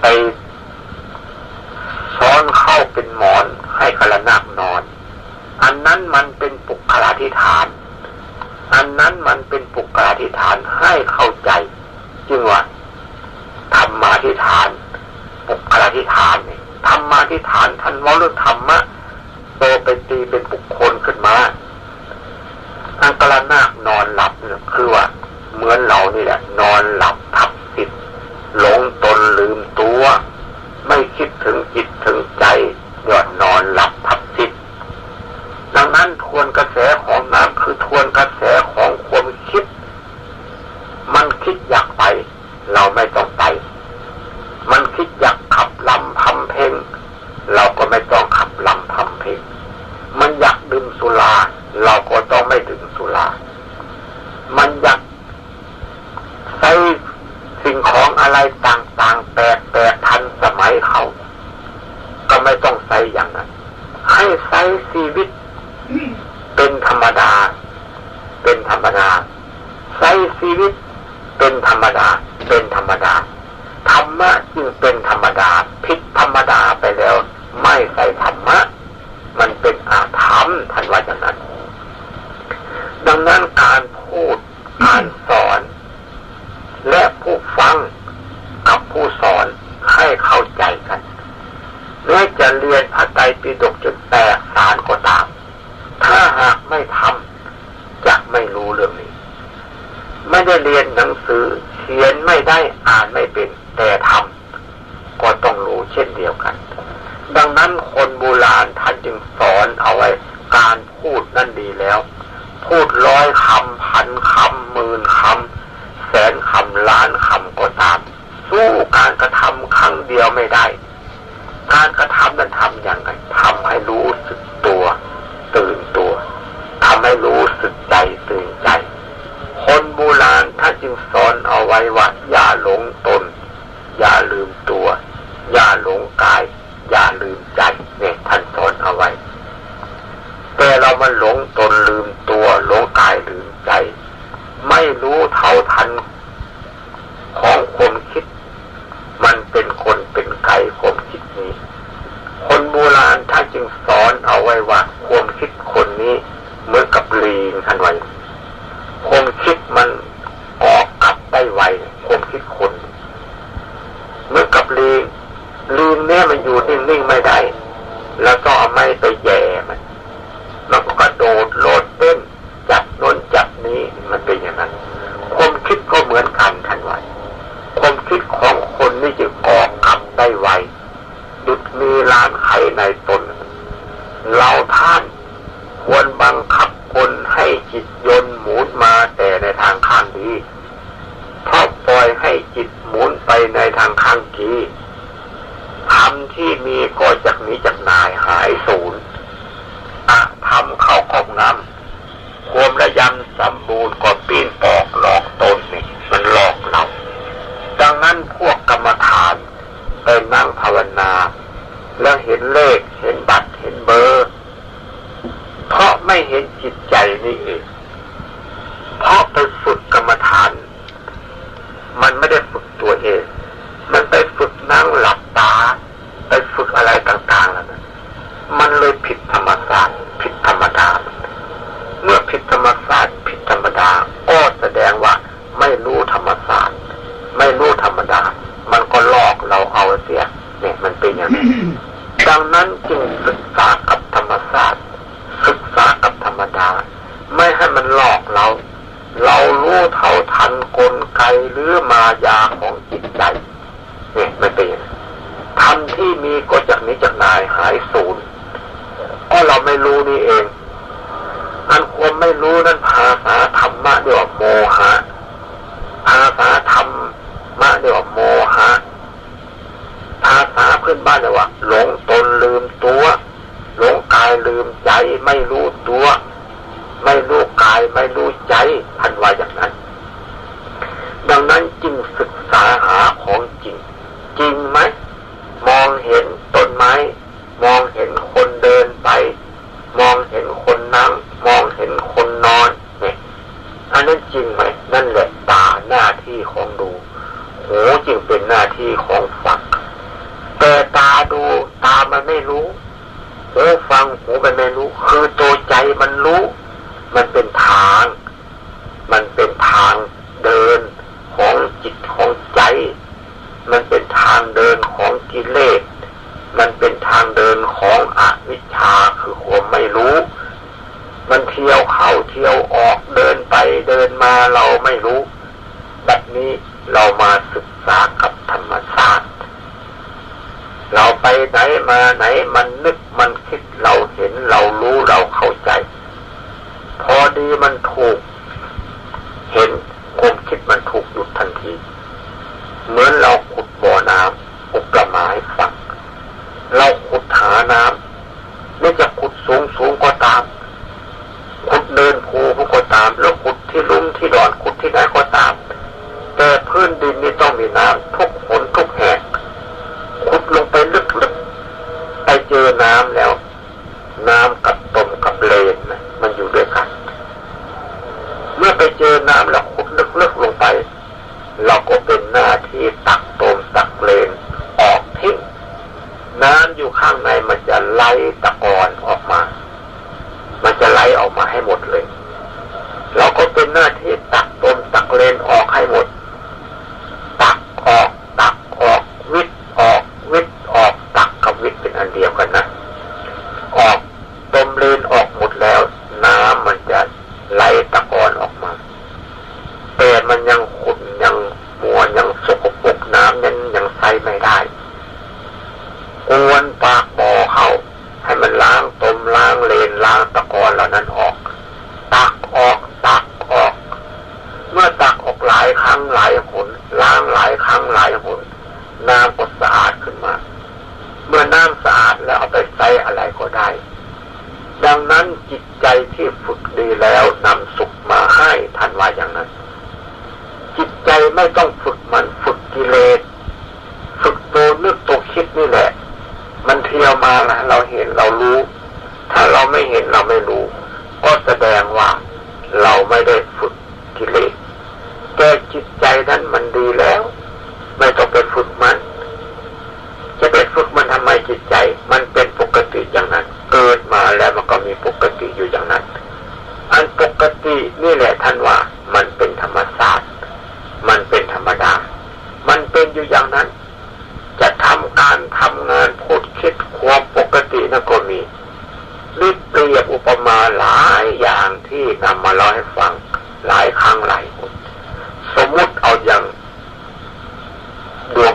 ไปซ้อนเข้าเป็นหมอนให้กระนาบนอน อันนั้นมันเป็นปุกคลาธิฐาน อันนั้นมันเป็นปุกคลาธิฐานให้เข้าใจ จึงว่าธรรมาธิฐานปุกคลาธิฐานเนี่ยธรรมาธิฐานว่าเรื่องธรรมะโตไปตีเป็นบุคคลขึ้นมาอังกรนาคนอนหลับเนี่ยคือว่าเหมือนเรานี่แหละ นอนหลับทับจิตหลงตนลืมตัว ไม่คิดถึงจิตถึงใจยอดนอนหลับทับจิตดังนั้นทวนกระแสของน้ำคือทวนกระแสของความคิด มันคิดอยากไป เราไม่ต้องไป มันคิดอยากขับลำพำเพลงเราก็ไม่ต้องขับลำพำเพลงมันอยากดื่ม สุราเราก็ต้องไม่ดื่มสุรา มันอยากใช้สิ่งของอะไรต่างๆแปลกแปลกทันสมัยเขา ก็ไม่ต้องใช้อย่างนั้น ให้ใช้ชีวิต เป็นธรรมดา เป็นธรรมดาใช้ชีวิตเป็นธรรมดา เป็นธรรมดา ธรรมะจึงเป็นธรรมดาผิดธรรมดาไปแล้ว ไม่ใส่ธรรมะ มันเป็น อาธรรมท่านว่าอย่างนั้น ดังนั้นการพูดการสอน และผู้ฟังกับผู้สอนให้เข้าใจกันแม้จะเรียนพระไตรปิฎกจนแตกสารก็ตาม ถ้าหากไม่ทำจะไม่รู้เรื่องนี้ ไม่ได้เรียนหนังสือเขียนไม่ได้อ่านไม่เป็นแต่ทำก็ต้องรู้เช่นเดียวกัน ดังนั้นคนโบราณท่านจึงสอนเอาไว้การ พูดนั่นดีแล้ว พูดร้อยคำพันคำหมื่นคำแสนคำล้านคำก็ตาม สู้การกระทำครั้งเดียวไม่ได้ การกระทำนั้นทำอย่างไรทำให้รู้สึกตัว ตื่นตัวทำให้รู้สึกใจตื่นใจ คนโบราณถ้าจึงสอนเอาไว้ว่าอย่าหลงตน อย่าลืมตัว อย่าหลงกาย อย่าลืมใจเนี่ยท่านสอนเอาไว้ แต่เรามันหลงตนลืมตัวหลงกายลืมใจ ไม่รู้เท่าทันของคนคิด มันเป็นคนเป็นไก่ความคิดนี้ คนโบราณท่านจึงสอนเอาไว้ว่าความคิดคนนี้เหมือนกับลีงทันไว้ความคิดมันออกกลับได้ไวความคิดคนเหมือนกับลีงลีงเนี่ยมันอยู่นิ่งๆไม่ได้ แล้วก็เอาไม้ไปแย่มัน โดดโลดเต้นจับน้นจับนี้มันเป็นอย่างนั้นความคิดก็เหมือนกันทันไวความคิดของคนนี่จะออกกลับได้ไวดุดมีลานไขในตน เราท่านควรบังคับคนให้จิตยนหมุนมาแต่ในทางข้างดีเพราะปล่อยให้จิตหมุนไปในทางข้างกีทำที่มีก็จากนี้จากนายหายสูญ ทำเข้าของน้ำความระยำสมบูรณ์ก็ปีนปอกหลอกตนนี่มันหลอกเรา ดังนั้นพวกกรรมฐานไปนั่งภาวนา แล้วเห็นเลขเห็นบัตรเห็นเบอร์ เพราะไม่เห็นจิตใจนี่เองเพราะไปฝึกกรรมฐาน มันไม่ได้ฝึกตัวเอง มันไปฝึกนั่งหลับตา ไปฝึกอะไรต่างๆแล้วนะมันเลยผิดธรรมศาสตร์ผิดธรรมดา เมื่อ ผิดธรรมศาสตร์ผิดธรรมดาก็แสดงว่าไม่รู้ธรรมศาสตร์ไม่รู้ธรรมดา มันก็ลอกเราเอาเสียเนี่ยมันเป็นอย่างนี้ดังนั้นจึงศึกษากับธรรมศาสตร์ศึกษากับธรรมดา ไม่ให้มันหลอกเรา เรารู้เท่าทันกลไกหรือมายาของจิตใจเนี่ยไม่เป็นทำที่มีก็จากนี้จากนายหายสูญก็เราไม่รู้นี่เอง อันความไม่รู้นั้นภาษาธรรมะเรียกว่าโมหะภาษาธรรมะเรียกว่าโมหะภาษาเพื่อนบ้านเรียกว่า หลงตนลืมตัว หลงกายลืมใจไม่รู้ตัว ไม่รู้กายไม่รู้ใจท่านว่าอย่างนั้น ดังนั้นจึงศึกษาหาของจริง จริงไหมมองเห็นต้นไม้ มองเห็นคนเดินไป มองเห็นคนนั่ง มองเห็นคนนอนเนี่ยอันนั้นจริงไหมนั่นแหละตาหน้าที่ของดูหูจึงเป็นหน้าที่ของฟังแต่ตาดูตามันไม่รู้หูฟังหูมันไม่รู้ คือตัวใจมันรู้ มันเป็นทาง มันเป็นทางเดินของจิตของใจ มันเป็นทางเดินของกิเลสมันเป็นทางเดินของอวิชชาคือความไม่รู้ มันเที่ยวเข้าเที่ยวออกเดินไปเดินมาเราไม่รู้แบบนี้เรามาศึกษากับธรรมชาติ เราไปไหนมาไหนมันนึกมันคิดเราเห็นเรารู้เราเข้าใจ พอดีมันถูก เห็นความคิดมันถูกหยุดทันที เหมือนเราขุดบ่อน้ำอุปมาให้ฟังเราขุดหาน้ำไม่จะขุดสูงสูงก็ตาม ขุดเดินภูก็ตาม แล้วขุดที่ลุ่มที่ดอนขุดที่ไหนก็ตาม แต่พื้นดินนี่ต้องมีน้ำทุกฝนทุกแห่งขุดลงไปลึ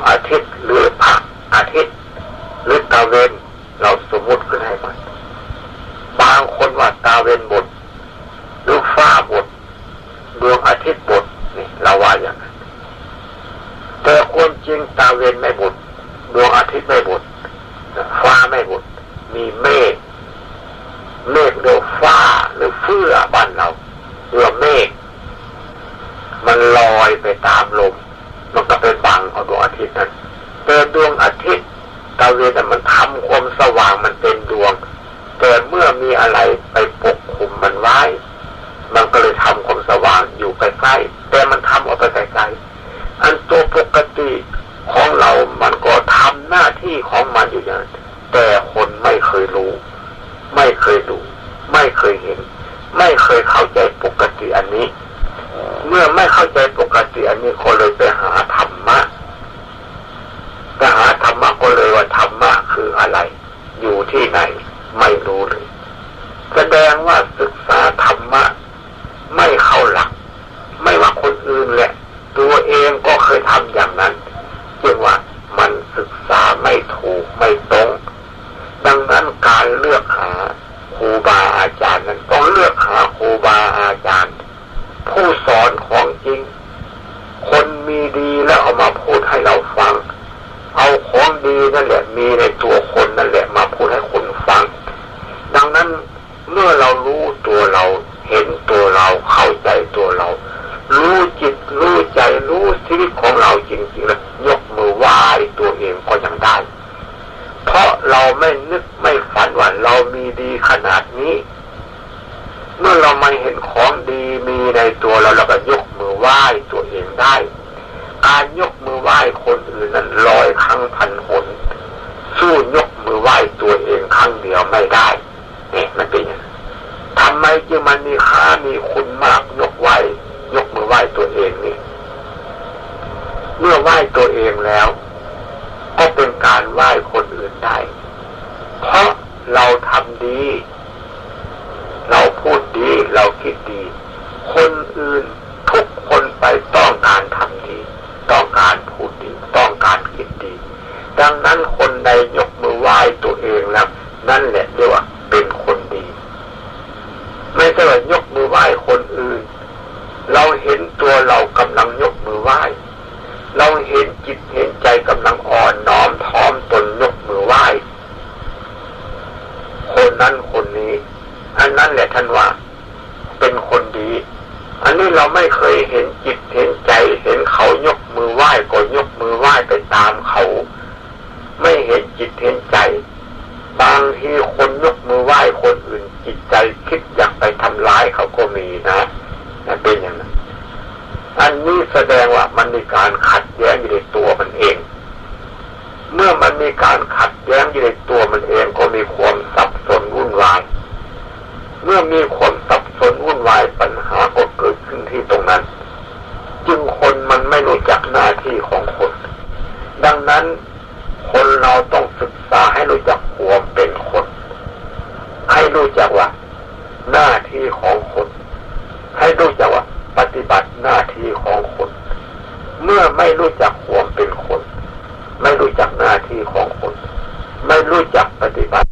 ดวงอาทิตย์หรือพระอาทิตย์หรือตาเวนเราสมมุติขึ้นให้มันบางคนว่าตาเวนบดหรือฟ้าบดดวงอาทิตย์บดนี่เราว่าอย่างนั้นแต่ความจริงตาเวนไม่บดดวงอาทิตย์ไม่บดฟ้าไม่บดมีเมฆเมฆเรียกฟ้าหรือเฟื่อบ้านเราเรือเมฆมันลอยไปตามลมมันก็ไปบังเอาดวงอาทิตย์นั้นแต่ดวงอาทิตย์ตาเวนมันทำความสว่างมันเป็นดวง แต่เมื่อมีอะไรไปปกคลุมมันไว้ มันก็เลยทำความสว่างอยู่ใกล้ๆแต่มันทำออกไปไกลๆอันตัวปกติของเรา มันก็ทำหน้าที่ของมันอยู่อย่างนั้นแต่คนไม่เคยรู้ ไม่เคยดู ไม่เคยเห็น ไม่เคยเข้าใจปกติอันนี้ เมื่อไม่เข้าใจปกติอันนี้ก็เลยไปหาธรรมะไปหาธรรมะก็เลยว่าธรรมะคืออะไร อยู่ที่ไหน ไม่รู้เลย แสดงว่าศึกษาธรรมะ ไม่เข้าหลัก ไม่ว่าคนอื่นแหละ ตัวเองก็เคยทำอย่างนั้นจึงว่ามันศึกษาไม่ถูกไม่ตรง ดังนั้นการเลือกหาครูบาอาจารย์นั้นต้องเลือกหาครูบาอาจารย์ ผู้สอนของจริง คนมีดีแล้วเอามาพูดให้เราฟัง เอาของดีนั่นแหละ มีในตัวคนนั่นแหละมาพูดให้คนฟัง ดังนั้นเมื่อเรารู้ตัวเราเห็นตัวเราเข้าใจตัวเรา รู้จิตรู้ใจรู้ชีวิตของเราจริงๆนะยกมือไหว้ตัวเองก็ยังได้ เพราะเราไม่นึกไม่ฝันว่าเรามีดีขนาดนี้ เมื่อเราไม่เห็นของดีมีใน ตัวเราเราก็ยกมือไหว้ตัวเองได้ การยกมือไหว้คนอื่นนั้นร้อยครั้งพันหนสู้ยกมือไหว้ตัวเองครั้งเดียวไม่ได้เนี่ยมันเป็นอย่างทำไมจึงมันมีค่ามีคุณมากยกไหว้ยกมือไหว้ตัวเองนี่เมื่อไหว้ตัวเองแล้ว ก็เป็นการไหว้คนอื่นได้ เพราะเราพูดดี เราคิดดี คนอื่นทุกคนไปต้องการทำดี ต้องการพูดดี ต้องการคิดดี ดังนั้นคน ใดยกมือไหว้ตัวเองแล้วนั่นแหละเรียกว่าเป็นคนดี ไม่ใช่ว่ายกมือไหว้คนอื่น เราเห็นตัวเรากำลังยกมือไหว้ เราเห็นจิตเห็นใจกำลังอ่อนน้อมท้อมตนยกมือไหว้ คนนั้นคนนี้ อันนั้นแหละท่านว่า เป็นคนดี อันนี้เราไม่เคยเห็นจิตเห็นใจ เห็นเขายกมือไหว้ก็ยกมือไหว้ไปตามเขา เห็นใจ บางทีคนยกมือไหว้คนอื่นจิตใจคิดอยากไปทำร้ายเขาก็มีนะนั่นเป็นอย่างนั้นอันนี้แสดงว่ามันมีการขัดแย้งอยู่ในตัวมันเอง เมื่อมันมีการขัดแย้งอยู่ในตัวมันเองก็มีความสับสนวุ่นวาย เมื่อมีความสับสนวุ่นวายปัญหาก็เกิดขึ้นที่ตรงนั้น จึงคนมันไม่รู้จักหน้าที่ของคน ดังนั้น คนเราต้องศึกษาให้รู้จักความเป็นคน ให้รู้จักว่า หน้าที่ของคน ให้รู้จักว่า ปฏิบัติหน้าที่ของคน เมื่อไม่รู้จักความเป็นคน ไม่รู้จักหน้าที่ของคน ไม่รู้จักปฏิบัติ